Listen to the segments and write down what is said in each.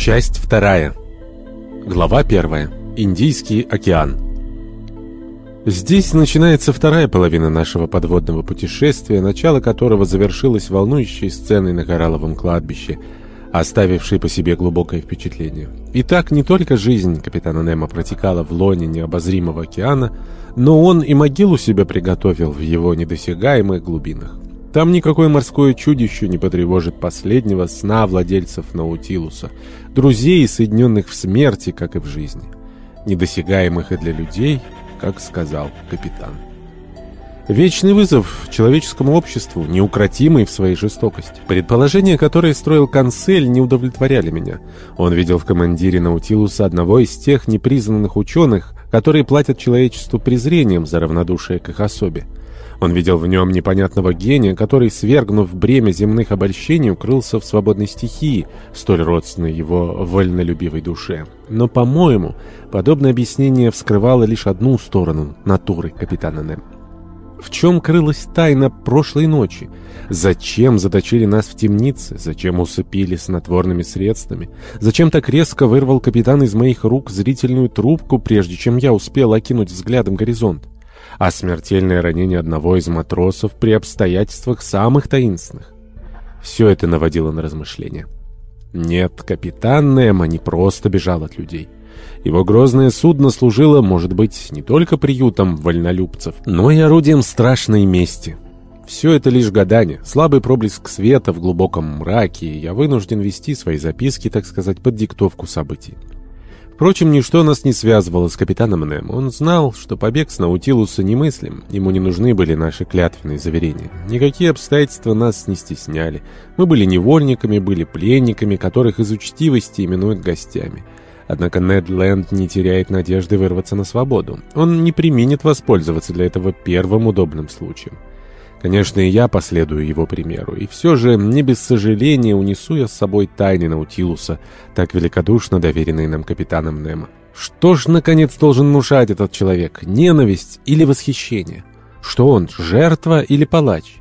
Часть вторая. Глава первая. Индийский океан. Здесь начинается вторая половина нашего подводного путешествия, начало которого завершилось волнующей сценой на коралловом кладбище, оставившей по себе глубокое впечатление. Итак, не только жизнь капитана Немо протекала в лоне необозримого океана, но он и могилу себе приготовил в его недосягаемых глубинах. Там никакое морское чудище не потревожит последнего сна владельцев Наутилуса, друзей, соединенных в смерти, как и в жизни, недосягаемых и для людей, как сказал капитан. Вечный вызов человеческому обществу, неукротимый в своей жестокости. Предположения, которые строил Канцель, не удовлетворяли меня. Он видел в командире Наутилуса одного из тех непризнанных ученых, которые платят человечеству презрением за равнодушие к их особе. Он видел в нем непонятного гения, который, свергнув бремя земных обольщений, укрылся в свободной стихии, столь родственной его вольнолюбивой душе. Но, по-моему, подобное объяснение вскрывало лишь одну сторону натуры капитана Нем. В чем крылась тайна прошлой ночи? Зачем заточили нас в темнице? Зачем усыпили снотворными средствами? Зачем так резко вырвал капитан из моих рук зрительную трубку, прежде чем я успел окинуть взглядом горизонт? А смертельное ранение одного из матросов при обстоятельствах самых таинственных. Все это наводило на размышления. Нет, капитан Немо не просто бежал от людей. Его грозное судно служило, может быть, не только приютом вольнолюбцев, но и орудием страшной мести. Все это лишь гадание, слабый проблеск света в глубоком мраке, и я вынужден вести свои записки, так сказать, под диктовку событий. Впрочем, ничто нас не связывало с капитаном Немо. Он знал, что побег с Наутилуса немыслим. Ему не нужны были наши клятвенные заверения. Никакие обстоятельства нас не стесняли. Мы были невольниками, были пленниками, которых из учтивости именуют гостями. Однако Нед Ленд не теряет надежды вырваться на свободу. Он не применит воспользоваться для этого первым удобным случаем. Конечно, и я последую его примеру, и все же не без сожаления унесу я с собой тайны Наутилуса, так великодушно доверенные нам капитаном Немо. Что ж, наконец, должен внушать этот человек? Ненависть или восхищение? Что он, жертва или палач?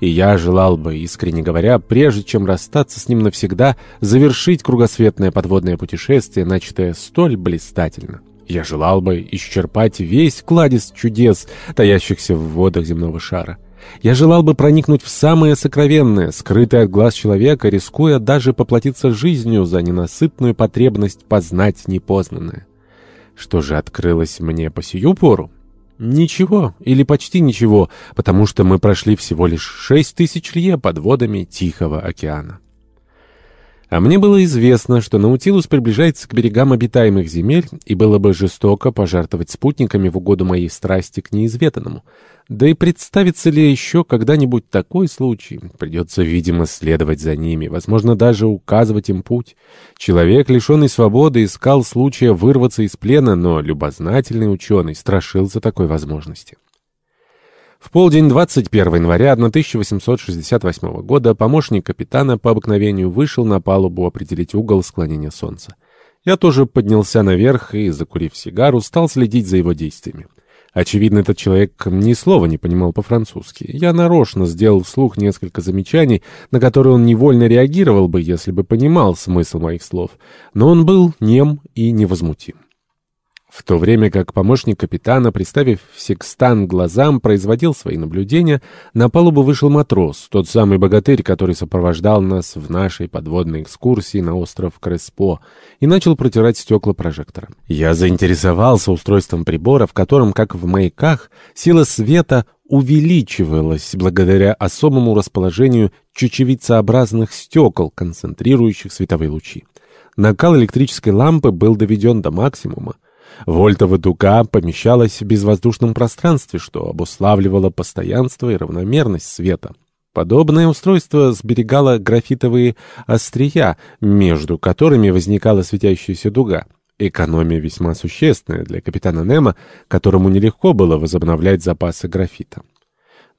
И я желал бы, искренне говоря, прежде чем расстаться с ним навсегда, завершить кругосветное подводное путешествие, начатое столь блистательно. Я желал бы исчерпать весь кладезь чудес, таящихся в водах земного шара. Я желал бы проникнуть в самое сокровенное, скрытое от глаз человека, рискуя даже поплатиться жизнью за ненасытную потребность познать непознанное. Что же открылось мне по сию пору? Ничего, или почти ничего, потому что мы прошли всего лишь шесть тысяч лье под водами Тихого океана. А мне было известно, что Наутилус приближается к берегам обитаемых земель, и было бы жестоко пожертвовать спутниками в угоду моей страсти к неизведанному. Да и представится ли еще когда-нибудь такой случай? Придется, видимо, следовать за ними, возможно, даже указывать им путь. Человек, лишенный свободы, искал случая вырваться из плена, но любознательный ученый страшился такой возможности. В полдень 21 января 1868 года помощник капитана по обыкновению вышел на палубу определить угол склонения солнца. Я тоже поднялся наверх и, закурив сигару, стал следить за его действиями. Очевидно, этот человек ни слова не понимал по-французски. Я нарочно сделал вслух несколько замечаний, на которые он невольно реагировал бы, если бы понимал смысл моих слов. Но он был нем и невозмутим. В то время как помощник капитана, приставив секстан глазам, производил свои наблюдения, на палубу вышел матрос, тот самый богатырь, который сопровождал нас в нашей подводной экскурсии на остров Креспо, и начал протирать стекла прожектора. Я заинтересовался устройством прибора, в котором, как в маяках, сила света увеличивалась благодаря особому расположению чечевицеобразных стекол, концентрирующих световые лучи. Накал электрической лампы был доведен до максимума. Вольтова дуга помещалась в безвоздушном пространстве, что обуславливало постоянство и равномерность света. Подобное устройство сберегало графитовые острия, между которыми возникала светящаяся дуга. Экономия весьма существенная для капитана Немо, которому нелегко было возобновлять запасы графита.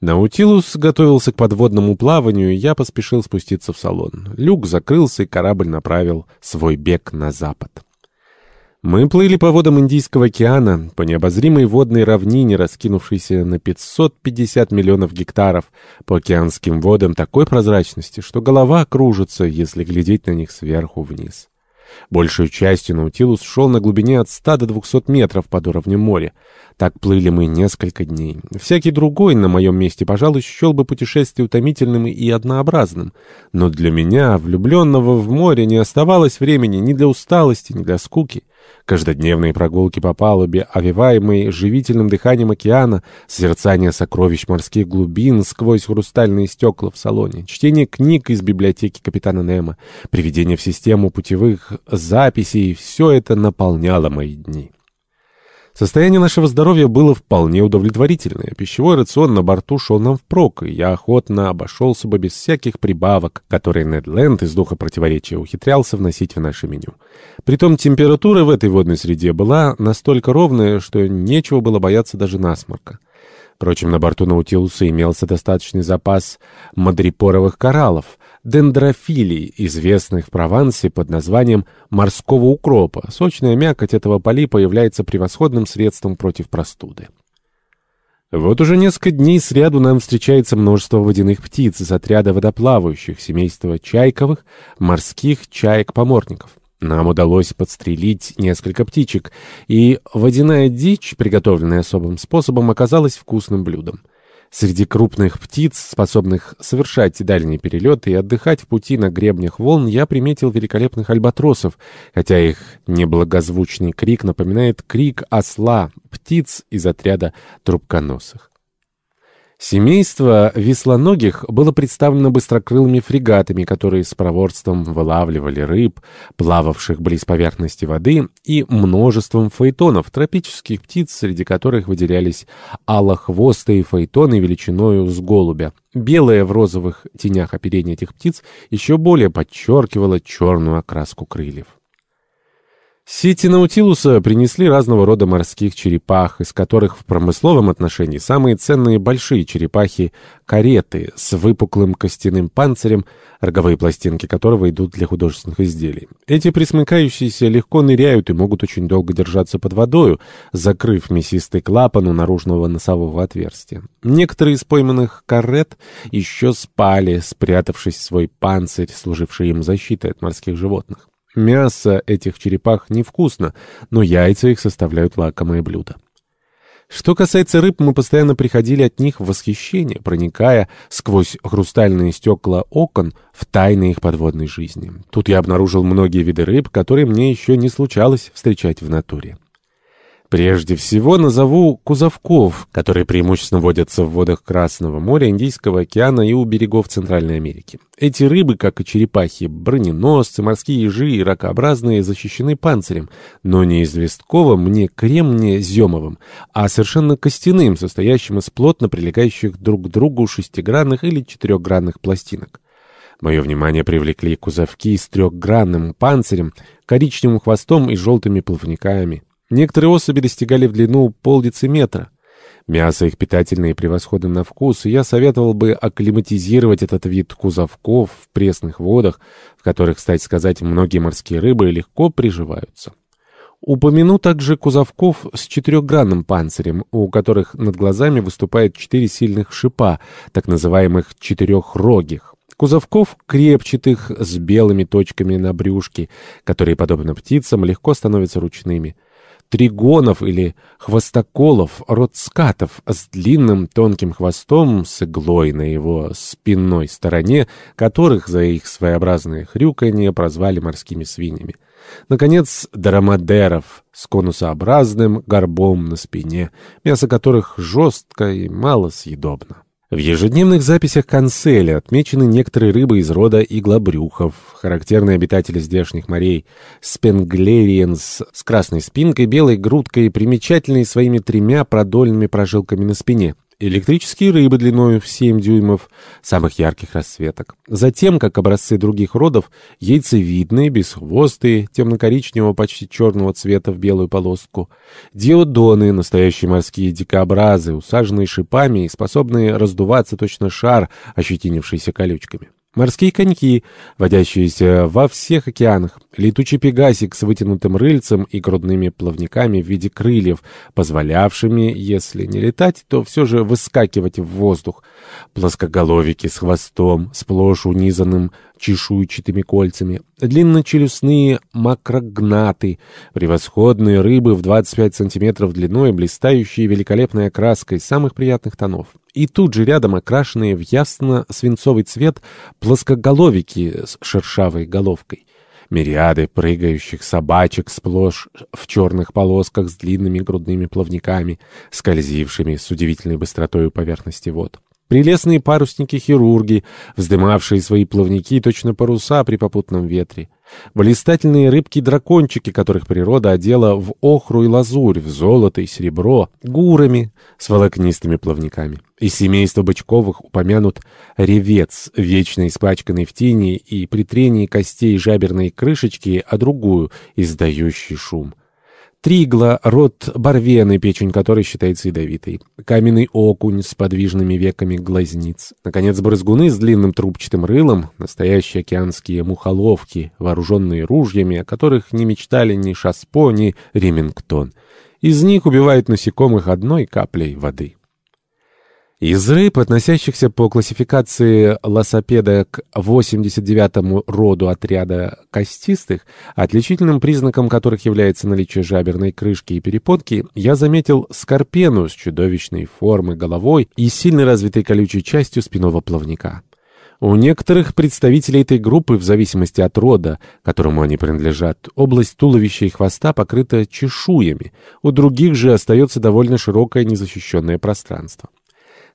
Наутилус готовился к подводному плаванию, и я поспешил спуститься в салон. Люк закрылся, и корабль направил свой бег на запад. Мы плыли по водам Индийского океана, по необозримой водной равнине, раскинувшейся на 550 миллионов гектаров, по океанским водам такой прозрачности, что голова кружится, если глядеть на них сверху вниз. Большую частью Наутилус шел на глубине от 100 до 200 метров под уровнем моря. Так плыли мы несколько дней. Всякий другой на моем месте, пожалуй, счел бы путешествие утомительным и однообразным. Но для меня, влюбленного в море, не оставалось времени ни для усталости, ни для скуки. Каждодневные прогулки по палубе, овиваемые живительным дыханием океана, созерцание сокровищ морских глубин сквозь хрустальные стекла в салоне, чтение книг из библиотеки капитана Немо, приведение в систему путевых записей — все это наполняло мои дни. Состояние нашего здоровья было вполне удовлетворительное. Пищевой рацион на борту шел нам впрок, и я охотно обошелся бы без всяких прибавок, которые Нед Ленд из духа противоречия ухитрялся вносить в наше меню. Притом температура в этой водной среде была настолько ровная, что нечего было бояться даже насморка. Впрочем, на борту Наутилуса имелся достаточный запас мадрипоровых кораллов, дендрофилий, известных в Провансе под названием морского укропа. Сочная мякоть этого полипа является превосходным средством против простуды. Вот уже несколько дней сряду нам встречается множество водяных птиц из отряда водоплавающих, семейства чайковых, морских чаек-поморников. Нам удалось подстрелить несколько птичек, и водяная дичь, приготовленная особым способом, оказалась вкусным блюдом. Среди крупных птиц, способных совершать дальние перелеты и отдыхать в пути на гребнях волн, я приметил великолепных альбатросов, хотя их неблагозвучный крик напоминает крик осла, птиц из отряда трубконосых. Семейство веслоногих было представлено быстрокрылыми фрегатами, которые с проворством вылавливали рыб, плававших близ поверхности воды, и множеством фаэтонов, тропических птиц, среди которых выделялись алохвостые фаэтоны величиною с голубя. Белое в розовых тенях оперение этих птиц еще более подчеркивало черную окраску крыльев. Сети Наутилуса принесли разного рода морских черепах, из которых в промысловом отношении самые ценные большие черепахи — кареты с выпуклым костяным панцирем, роговые пластинки которого идут для художественных изделий. Эти присмыкающиеся легко ныряют и могут очень долго держаться под водою, закрыв мясистый клапан у наружного носового отверстия. Некоторые из пойманных карет еще спали, спрятавшись в свой панцирь, служивший им защитой от морских животных. Мясо этих черепах невкусно, но яйца их составляют лакомое блюдо. Что касается рыб, мы постоянно приходили от них в восхищение, проникая сквозь хрустальные стекла окон в тайны их подводной жизни. Тут я обнаружил многие виды рыб, которые мне еще не случалось встречать в натуре. Прежде всего назову кузовков, которые преимущественно водятся в водах Красного моря, Индийского океана и у берегов Центральной Америки. Эти рыбы, как и черепахи, броненосцы, морские ежи и ракообразные, защищены панцирем, но не известковым, не кремне-земовым, а совершенно костяным, состоящим из плотно прилегающих друг к другу шестигранных или четырехгранных пластинок. Мое внимание привлекли кузовки с трехгранным панцирем, коричневым хвостом и желтыми плавниками. Некоторые особи достигали в длину полдециметра. Мясо их питательное и превосходно на вкус, и я советовал бы акклиматизировать этот вид кузовков в пресных водах, в которых, кстати сказать, многие морские рыбы легко приживаются. Упомяну также кузовков с четырехгранным панцирем, у которых над глазами выступает четыре сильных шипа, так называемых четырехрогих. Кузовков крепчатых с белыми точками на брюшке, которые, подобно птицам, легко становятся ручными тригонов или хвостоколов, род скатов с длинным тонким хвостом с иглой на его спинной стороне, которых за их своеобразное хрюканье прозвали морскими свиньями. Наконец, драмадеров с конусообразным горбом на спине, мясо которых жестко и малосъедобно. В ежедневных записях канцеля отмечены некоторые рыбы из рода иглобрюхов, характерные обитатели здешних морей, спенглериенс с красной спинкой, белой грудкой, примечательные своими тремя продольными прожилками на спине. Электрические рыбы длиной в 7 дюймов самых ярких расцветок. Затем, как образцы других родов, яйцевидные, бесхвостые, темно-коричневого, почти черного цвета в белую полоску. Диодоны, настоящие морские дикообразы, усаженные шипами и способные раздуваться точно шар, ощетинившийся колючками. Морские коньки, водящиеся во всех океанах, летучий пегасик с вытянутым рыльцем и грудными плавниками в виде крыльев, позволявшими, если не летать, то все же выскакивать в воздух, плоскоголовики с хвостом, сплошь унизанным чешуйчатыми кольцами, длинночелюстные макрогнаты, превосходные рыбы в 25 сантиметров длиной, блистающие великолепной окраской самых приятных тонов. И тут же рядом окрашенные в ясно-свинцовый цвет плоскоголовики с шершавой головкой. Мириады прыгающих собачек сплошь в черных полосках с длинными грудными плавниками, скользившими с удивительной быстротой у поверхности вод. Прелестные парусники-хирурги, вздымавшие свои плавники точно паруса при попутном ветре. Блистательные рыбки-дракончики, которых природа одела в охру и лазурь, в золото и серебро, гурами с волокнистыми плавниками. Из семейства бычковых упомянут ревец, вечно испачканный в тени и при трении костей жаберной крышечки, а другую, издающий шум. Тригла — род барвены, печень которой считается ядовитой. Каменный окунь с подвижными веками глазниц. Наконец, брызгуны с длинным трубчатым рылом, настоящие океанские мухоловки, вооруженные ружьями, о которых не мечтали ни Шаспо, ни Ремингтон. Из них убивают насекомых одной каплей воды. Из рыб, относящихся по классификации лосопеда к 89-му роду отряда костистых, отличительным признаком которых является наличие жаберной крышки и перепонки, я заметил скорпену с чудовищной формы головой и сильно развитой колючей частью спинного плавника. У некоторых представителей этой группы, в зависимости от рода, которому они принадлежат, область туловища и хвоста покрыта чешуями, у других же остается довольно широкое незащищенное пространство.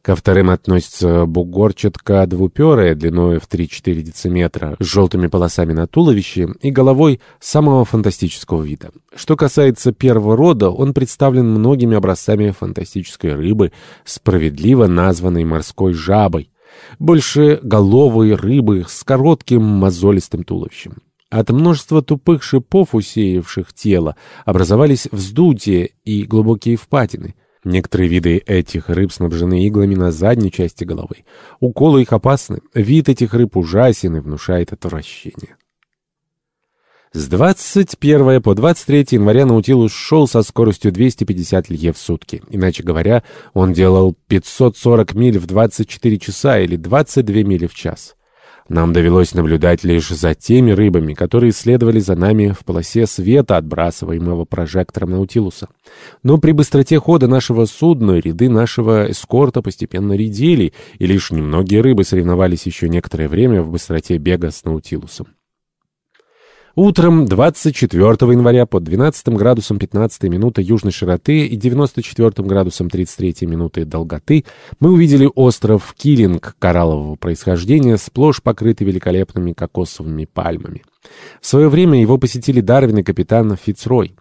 Ко вторым относится бугорчатка двуперая длиной в 3-4 дециметра с желтыми полосами на туловище и головой самого фантастического вида. Что касается первого рода, он представлен многими образцами фантастической рыбы, справедливо названной морской жабой, больше головой рыбы с коротким мозолистым туловищем. От множества тупых шипов, усеявших тело, образовались вздутия и глубокие впадины. Некоторые виды этих рыб снабжены иглами на задней части головы. Уколы их опасны. Вид этих рыб ужасен и внушает отвращение. С 21 по 23 января Наутилус шел со скоростью 250 лье в сутки. Иначе говоря, он делал 540 миль в 24 часа или 22 мили в час. Нам довелось наблюдать лишь за теми рыбами, которые следовали за нами в полосе света, отбрасываемого прожектором Наутилуса. Но при быстроте хода нашего судна ряды нашего эскорта постепенно редели, и лишь немногие рыбы соревновались еще некоторое время в быстроте бега с Наутилусом. Утром 24 января под 12 градусом 15 минуты южной широты и 94 градусом 33 минуты долготы мы увидели остров Килинг кораллового происхождения, сплошь покрытый великолепными кокосовыми пальмами. В свое время его посетили Дарвин и капитан Фицрой.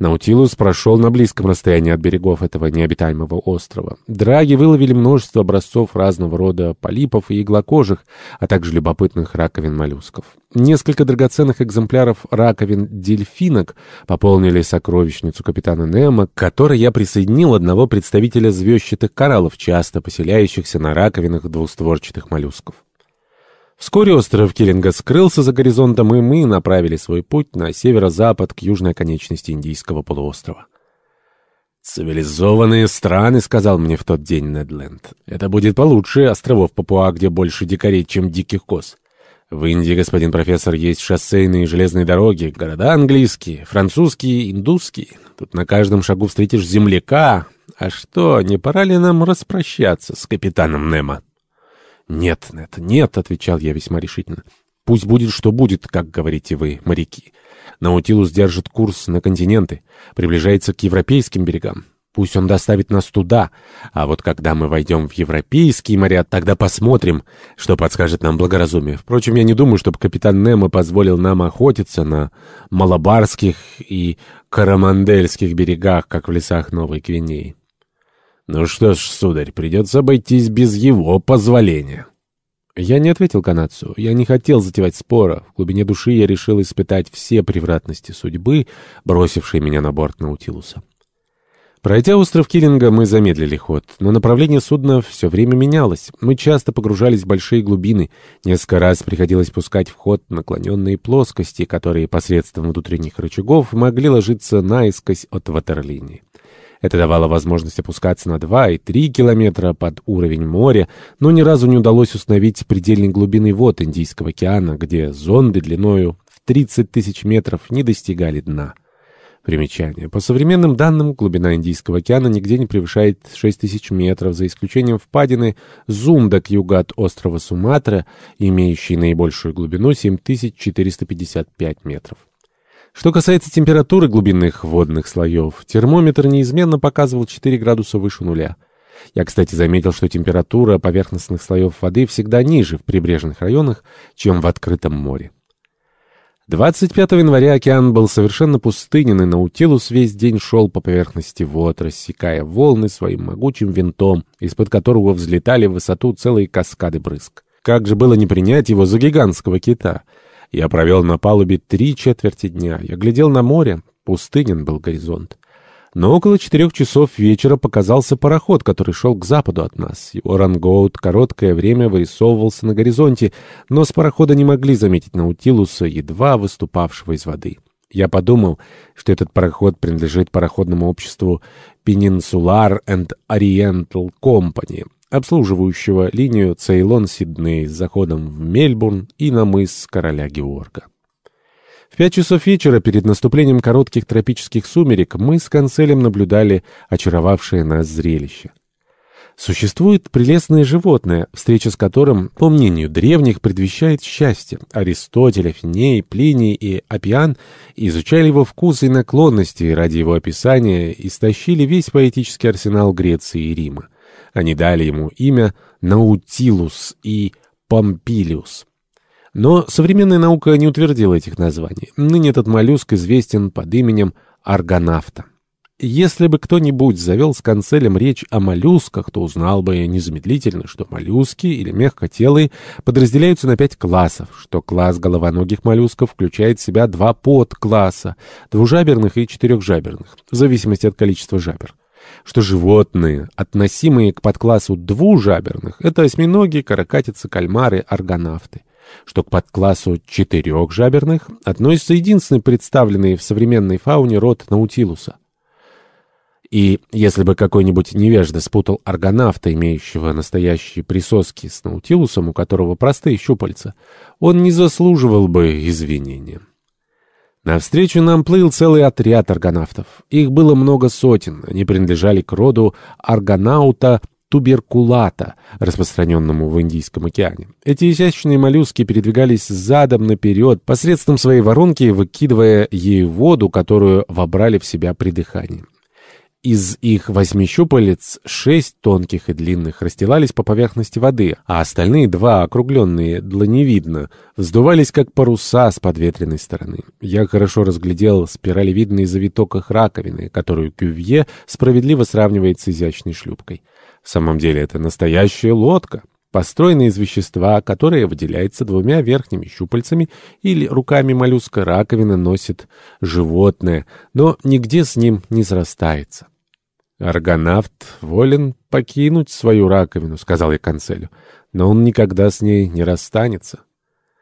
Наутилус прошел на близком расстоянии от берегов этого необитаемого острова. Драги выловили множество образцов разного рода полипов и иглокожих, а также любопытных раковин моллюсков. Несколько драгоценных экземпляров раковин дельфинок пополнили сокровищницу капитана Немо, к которой я присоединил одного представителя звездчатых кораллов, часто поселяющихся на раковинах двустворчатых моллюсков. Вскоре остров Киллинга скрылся за горизонтом, и мы направили свой путь на северо-запад к южной оконечности Индийского полуострова. «Цивилизованные страны», — сказал мне в тот день Недленд. «Это будет получше островов Папуа, где больше дикарей, чем диких коз. В Индии, господин профессор, есть шоссейные и железные дороги, города английские, французские, индусские. Тут на каждом шагу встретишь земляка. А что, не пора ли нам распрощаться с капитаном Немо?» «Нет, Нет, нет», — отвечал я весьма решительно. «Пусть будет, что будет, как говорите вы, моряки. Наутилус держит курс на континенты, приближается к европейским берегам. Пусть он доставит нас туда, а вот когда мы войдем в европейские моря, тогда посмотрим, что подскажет нам благоразумие. Впрочем, я не думаю, чтобы капитан Немо позволил нам охотиться на малабарских и карамандельских берегах, как в лесах Новой Гвинеи. «Ну что ж, сударь, придется обойтись без его позволения». Я не ответил канадцу. Я не хотел затевать спора. В глубине души я решил испытать все превратности судьбы, бросившей меня на борт Наутилуса. Пройдя остров Киллинга, мы замедлили ход, но направление судна все время менялось. Мы часто погружались в большие глубины. Несколько раз приходилось пускать в ход наклоненные плоскости, которые посредством внутренних рычагов могли ложиться наискось от ватерлинии. Это давало возможность опускаться на 2 и 3 километра под уровень моря, но ни разу не удалось установить предельной глубины вод Индийского океана, где зонды длиною в 30 тысяч метров не достигали дна. Примечание. По современным данным, глубина Индийского океана нигде не превышает 6000 метров, за исключением впадины Зунда к югу от острова Суматра, имеющей наибольшую глубину 7455 метров. Что касается температуры глубинных водных слоев, термометр неизменно показывал 4 градуса выше нуля. Я, кстати, заметил, что температура поверхностных слоев воды всегда ниже в прибрежных районах, чем в открытом море. 25 января океан был совершенно пустынен, и Наутилус весь день шел по поверхности вод, рассекая волны своим могучим винтом, из-под которого взлетали в высоту целые каскады брызг. Как же было не принять его за гигантского кита? Я провел на палубе три четверти дня. Я глядел на море. Пустынен был горизонт. Но около четырех часов вечера показался пароход, который шел к западу от нас. Его рангоут короткое время вырисовывался на горизонте, но с парохода не могли заметить Наутилуса, едва выступавшего из воды. Я подумал, что этот пароход принадлежит пароходному обществу Peninsular and Oriental Company, обслуживающего линию Цейлон-Сидней с заходом в Мельбурн и на мыс Короля Георга. В пять часов вечера, перед наступлением коротких тропических сумерек, мы с канцелем наблюдали очаровавшее нас зрелище. Существует прелестное животное, встреча с которым, по мнению древних, предвещает счастье. Аристотель, Афиней, Плиний и Апиан изучали его вкусы и наклонности ради его описания и стащили весь поэтический арсенал Греции и Рима. Они дали ему имя Наутилус и Помпилиус. Но современная наука не утвердила этих названий. Ныне этот моллюск известен под именем аргонавта. Если бы кто-нибудь завел с канцелем речь о моллюсках, то узнал бы незамедлительно, что моллюски или мягкотелые подразделяются на пять классов, что класс головоногих моллюсков включает в себя два подкласса – двужаберных и четырехжаберных, в зависимости от количества жабер что животные, относимые к подклассу двужаберных, это осьминоги, каракатицы, кальмары, аргонавты что к подклассу четырех жаберных относится единственный представленный в современной фауне род наутилуса. И если бы какой-нибудь невежда спутал аргонавта, имеющего настоящие присоски с наутилусом, у которого простые щупальца, он не заслуживал бы извинения. Навстречу нам плыл целый отряд аргонавтов. Их было много сотен, они принадлежали к роду аргонаута туберкулата, распространенному в Индийском океане. Эти изящные моллюски передвигались задом наперед, посредством своей воронки выкидывая ею воду, которую вобрали в себя при дыхании. Из их восьми щупалец шесть тонких и длинных расстилались по поверхности воды, а остальные два, округленные дланевидно, вздувались как паруса с подветренной стороны. Я хорошо разглядел спиралевидный завиток их раковины, которую Кювье справедливо сравнивает с изящной шлюпкой. В самом деле это настоящая лодка, построенная из вещества, которое выделяется двумя верхними щупальцами или руками моллюска раковины носит животное, но нигде с ним не срастается. «Аргонавт волен покинуть свою раковину», — сказал я канцелю, — «но он никогда с ней не расстанется».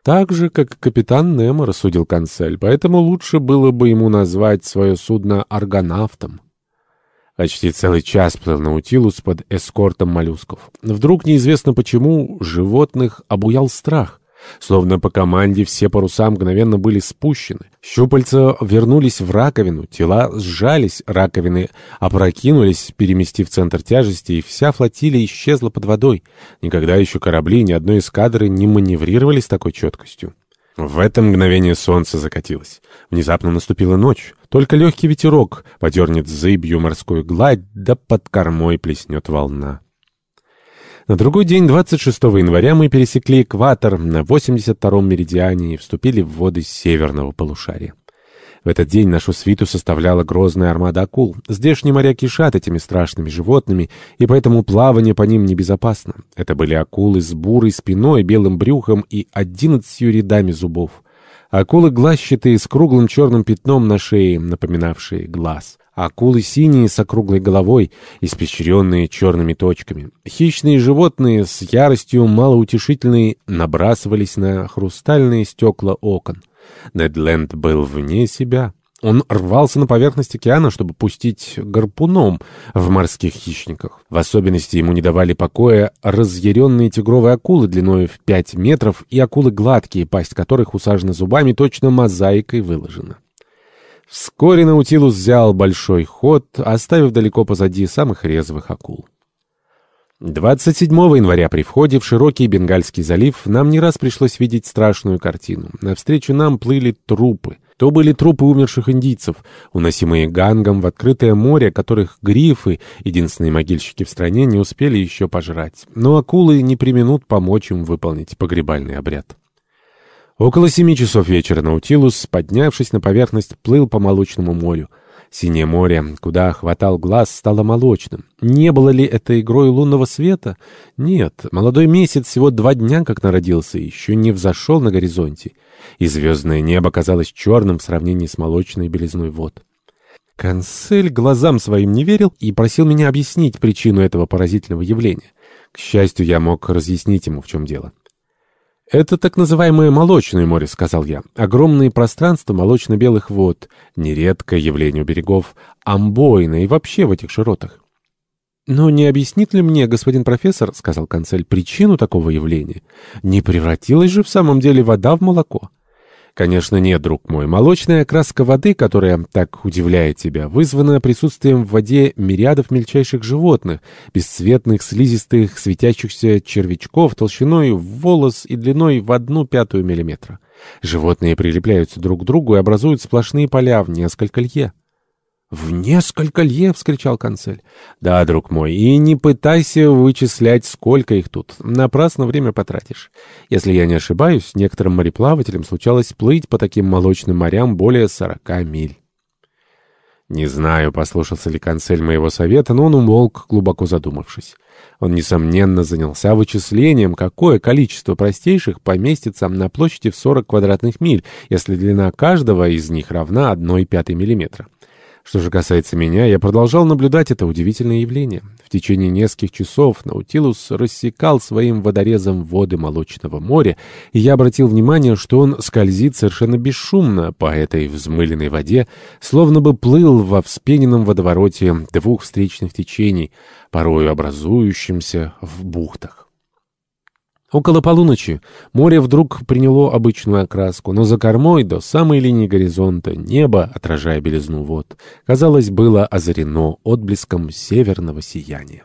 «Так же, как капитан Немо», — рассудил канцель, — «поэтому лучше было бы ему назвать свое судно аргонавтом». Почти целый час плыл Наутилус под эскортом моллюсков. Вдруг, неизвестно почему, животных обуял страх. Словно по команде все паруса мгновенно были спущены. Щупальца вернулись в раковину, тела сжались, раковины опрокинулись, переместив центр тяжести, и вся флотилия исчезла под водой. Никогда еще корабли ни одной эскадры не маневрировали с такой четкостью. В это мгновение солнце закатилось. Внезапно наступила ночь. Только легкий ветерок подернет зыбью морскую гладь, да под кормой плеснет волна. На другой день, 26 января, мы пересекли экватор на 82-м меридиане и вступили в воды северного полушария. В этот день нашу свиту составляла грозная армада акул. Здешние моря кишат этими страшными животными, и поэтому плавание по ним небезопасно. Это были акулы с бурой спиной, белым брюхом и одиннадцатью рядами зубов. Акулы глазчатые с круглым черным пятном на шее, напоминавшие глаз. Акулы синие с округлой головой, испещренные черными точками. Хищные животные с яростью малоутешительной набрасывались на хрустальные стекла окон. Недленд был вне себя. Он рвался на поверхность океана, чтобы пустить гарпуном в морских хищниках. В особенности ему не давали покоя разъяренные тигровые акулы длиной в 5 метров и акулы гладкие, пасть которых усажена зубами, точно мозаикой выложена. Вскоре Наутилус взял большой ход, оставив далеко позади самых резвых акул. 27 января при входе в широкий Бенгальский залив нам не раз пришлось видеть страшную картину. Навстречу нам плыли трупы. То были трупы умерших индийцев, уносимые гангом в открытое море, которых грифы, единственные могильщики в стране, не успели еще пожрать. Но акулы не применут помочь им выполнить погребальный обряд. Около семи часов вечера Наутилус, поднявшись на поверхность, плыл по молочному морю. Синее море, куда хватал глаз, стало молочным. Не было ли это игрой лунного света? Нет, молодой месяц всего два дня как народился, еще не взошел на горизонте. И звездное небо казалось черным в сравнении с молочной белизной вод. Канцель глазам своим не верил и просил меня объяснить причину этого поразительного явления. К счастью, я мог разъяснить ему, в чем дело. «Это так называемое молочное море», — сказал я. «Огромные пространства молочно-белых вод, нередкое явление у берегов, амбойно и вообще в этих широтах». «Но не объяснит ли мне, господин профессор, — сказал канцель, — причину такого явления? Не превратилась же в самом деле вода в молоко?» Конечно, нет, друг мой. Молочная окраска воды, которая так удивляет тебя, вызвана присутствием в воде мириадов мельчайших животных, бесцветных, слизистых, светящихся червячков толщиной в волос и длиной в одну пятую миллиметра. Животные прилепляются друг к другу и образуют сплошные поля в несколько лье. «В несколько лье!» — вскричал канцель. «Да, друг мой, и не пытайся вычислять, сколько их тут. Напрасно время потратишь. Если я не ошибаюсь, некоторым мореплавателям случалось плыть по таким молочным морям более сорока миль». Не знаю, послушался ли канцель моего совета, но он умолк, глубоко задумавшись. Он, несомненно, занялся вычислением, какое количество простейших поместится на площади в 40 квадратных миль, если длина каждого из них равна 1 пятой миллиметра. Что же касается меня, я продолжал наблюдать это удивительное явление. В течение нескольких часов Наутилус рассекал своим водорезом воды Молочного моря, и я обратил внимание, что он скользит совершенно бесшумно по этой взмыленной воде, словно бы плыл во вспененном водовороте двух встречных течений, порою образующимся в бухтах. Около полуночи море вдруг приняло обычную окраску, но за кормой до самой линии горизонта небо, отражая белизну вод, казалось, было озарено отблеском северного сияния.